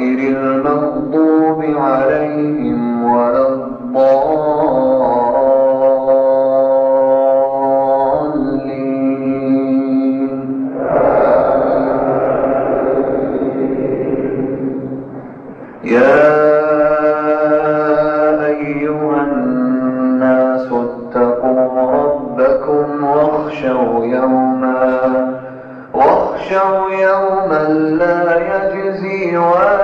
غير المغضوب عليهم ولا الضالين. يا أيها الناس اتقوا ربكم واخشوا يوما واخشوا يوما لا يجزي والد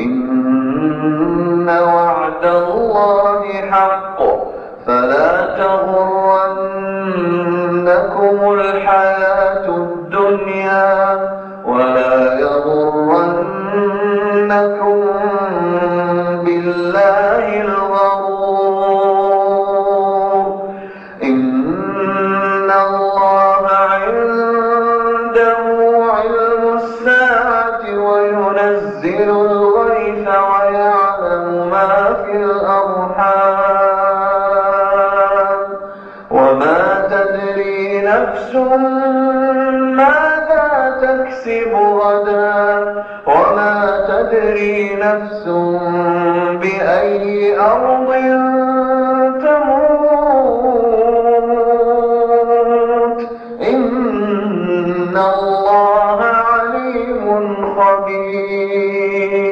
إن وعد الله حق. فلا ينزل الغيث ويعلم ما في الأرحام. وما تدري نفس ماذا تكسب غدا. وما تدري نفس بأي أرض تموت. إن الله قبيل